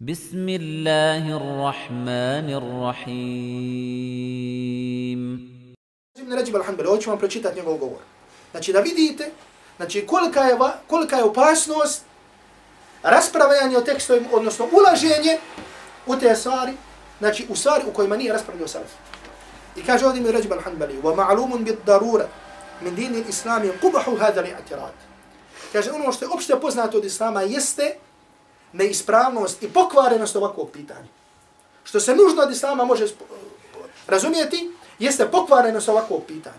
بسم الله الرحمن الرحيم Ibn Rajib al-Hanbali, hoću vam pročitati njegov govor. Znači da vidite, znači kolika je, va- kolika je opasnost raspravljanje o tekstovima, odnosno ulaženje u te stvari, znači u stvari u kojima nije raspravljao salaf. I kaže ovdje Ibn Rajib al-Hanbali, وَمَعْلُومٌ بِالضَّرُورَ min dini l-Islami قُبَحُ هَذَا لِعْتِرَادِ Kaže ono što je opšte poznato od Islama jeste neispravnost i pokvarenost ovakvog pitanja. Što se nužno od Islama može razumijeti, jeste pokvarenost ovakvog pitanja.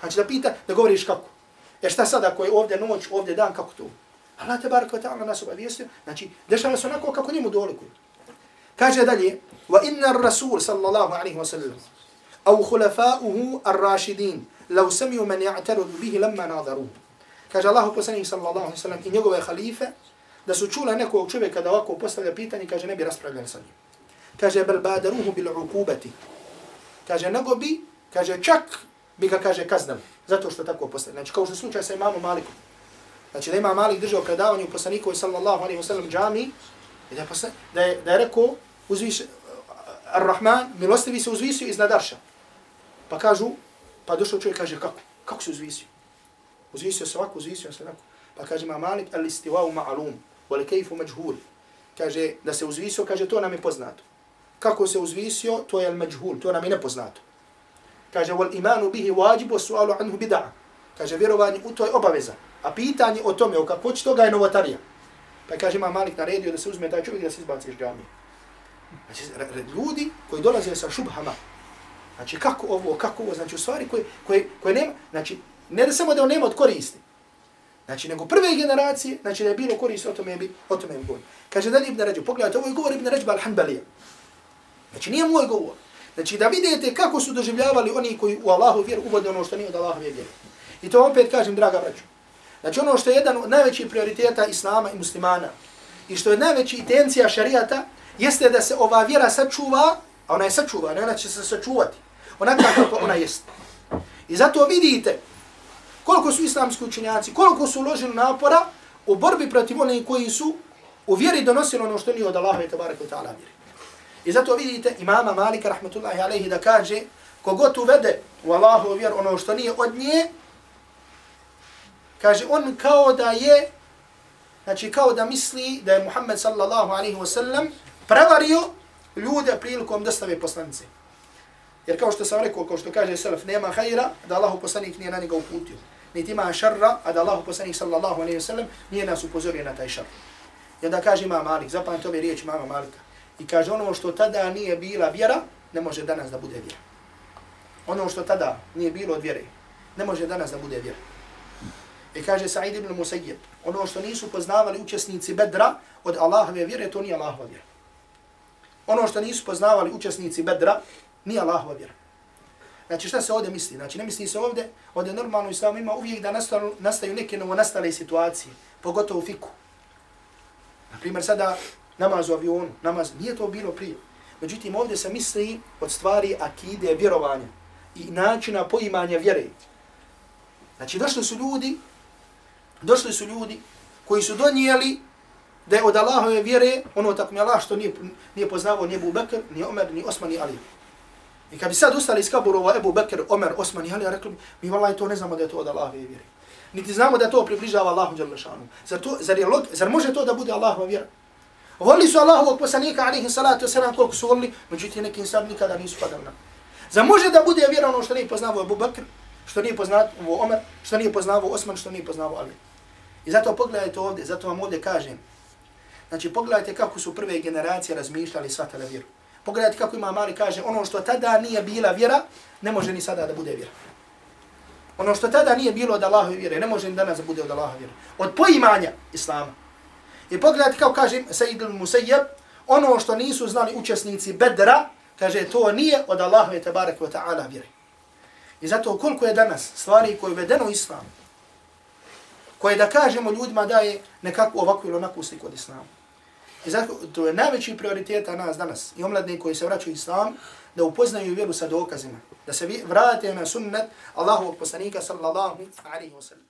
Znači da pita, da govoriš kako. E šta sad ako je ovdje noć, ovdje dan, kako to? Allah te barak wa ta'ala nas obavijestio, znači dešava se onako kako njemu dolikuju. Kaže dalje, wa inna ar-rasul sallallahu alaihi wa sallam, au hulafa'uhu ar-rašidin, lau samiju man ja'tarudu bihi lamma nadaruhu. Kaže Allah poslanih sallallahu alaihi wa sallam i njegove halife, da su čula nekog čovjeka da ovako postavlja pitanje, kaže ne bi raspravljali sa njim. Kaže, bel badaruhu bil ukubati. Kaže, nego bi, kaže, čak bi ga, kaže, kaznali. Zato što tako postavlja. Znači, kao što slučaj sa imamom Malikom. Znači, da ima Malik držao predavanje u poslanikovi sallallahu alaihi wa sallam džami, i da je, posla, da je, da je rekao, uzviš, Ar-Rahman, milostivi se uzvisio iznad Arša. Pa kažu, pa došao čovjek kaže, kako? Kako se uzvisio? Uzvisio se ovako, uzvisio se onako. Pa kaže ma Malik, al istivau ma'alum, wal kayfu majhul. Kaže, da se uzvisio, kaže, to nam je poznato. Kako se uzvisio, to je al-majhul, to nam je nepoznato. Kaže, wal imanu bihi wajib sualu anhu bid'a. Kaže, vjerovanje u to je obaveza. A pitanje o tome, o kakvoći toga je novotarija. Pa kaže, ima Malik naredio da se uzme taj čovjek da se izbaci iz džamije. Znači, ljudi koji dolaze sa šubhama, znači kako ovo, kako ovo, znači u stvari koje, koje, koje nema, znači ne da samo da on nema od koristi, znači nego prve generacije, znači da je bilo korist, o tome bi, o tome bi govorio. Kaže dalje Ibn Rajab, pogledajte, ovo je govor Ibn Ređba al-Hanbalija. Znači nije moj govor. Znači da vidite kako su doživljavali oni koji u Allahu vjeru uvode ono što nije od Allahove vjere. I to opet kažem, draga braću. Znači ono što je jedan od najvećih prioriteta Islama i muslimana i što je najveća intencija šarijata jeste da se ova vjera sačuva, a ona je sačuva, ne ona će se sačuvati. Onaka kako ona jest. I zato vidite koliko su islamski učenjaci, koliko su uložili napora u borbi protiv onih koji su u vjeri donosili ono što nije od Allaha i tabaraka wa ta'ala vjeri. I zato vidite imama Malika rahmetullahi alaihi da kaže kogod uvede u Allahu vjer ono što nije od nje, kaže on kao da je, znači kao da misli da je Muhammed sallallahu alaihi wa sallam prevario ljude prilikom dostave poslanice. Jer kao što sam rekao, kao što kaže Salaf, nema hajra da Allahu poslanik nije na njega uputio. Niti ima šarra, a da Allahu poslanik sallallahu alaihi wa sallam nije nas upozorio na taj šar. I onda kaže ima Malik, zapamte ove riječi mama Malika. I kaže ono što tada nije bila vjera, ne može danas da bude vjera. Ono što tada nije bilo od vjere, ne može danas da bude vjera. I kaže Sa'id ibn Musayyib, ono što nisu poznavali učesnici Bedra od Allahove vjere, to nije Allahova vjera. Ono što nisu poznavali učesnici Bedra, nije Allahova vjera. Znači šta se ovdje misli? Znači ne misli se ovdje, ovdje normalno islam ima uvijek da nastanu, nastaju neke novonastale situacije, pogotovo u fiku. Naprimjer sada namaz u avionu, namaz, nije to bilo prije. Međutim ovdje se misli od stvari akide, vjerovanja i načina poimanja vjere. Znači došli su ljudi, došli su ljudi koji su donijeli da je od Allahove vjere ono tako mi Allah što nije, nije poznavao ni Abu Bakr, ni Omer, ni Osman, ni Ali. I kad bi sad ustali iz kaburova Ebu Bekr, Omer, Osman i Ali, a rekli bi, mi vallaj to ne znamo da je to od Allahove vjere. Niti znamo da to približava Allahu Đalešanu. Zar, to, zar, je log, zar može to da bude Allahova vjera? Volili su Allahovog poslanika, alihi salatu wasalam, koliko su volili, međutim neki insan nikada nisu padali na. Zar može da bude vjera ono što nije poznavao Ebu Bekr, što nije poznavao Omer, što nije poznavao Osman, što nije poznavao Ali. I zato pogledajte ovdje, zato vam ovdje kažem, Znači, pogledajte kako su prve generacije razmišljali i shvatali vjeru. Pogledajte kako ima mali kaže, ono što tada nije bila vjera, ne može ni sada da bude vjera. Ono što tada nije bilo od Allahove vjere, ne može ni danas da bude od Allahove vjere. Od poimanja Islama. I pogledajte kako kaže Sayyid al-Musayyab, ono što nisu znali učesnici Bedra, kaže, to nije od Allahove tabarak wa ta'ala vjere. I zato koliko je danas stvari koje je vedeno islamu, koje da kažemo ljudima da je nekako ovakvu ili onakvu sliku od islama. I zato to je najveći prioriteta nas danas i omladni koji se vraćaju islam, da upoznaju vjeru sa dokazima, da se vrate na sunnet Allahovog poslanika sallallahu alaihi wa sallam.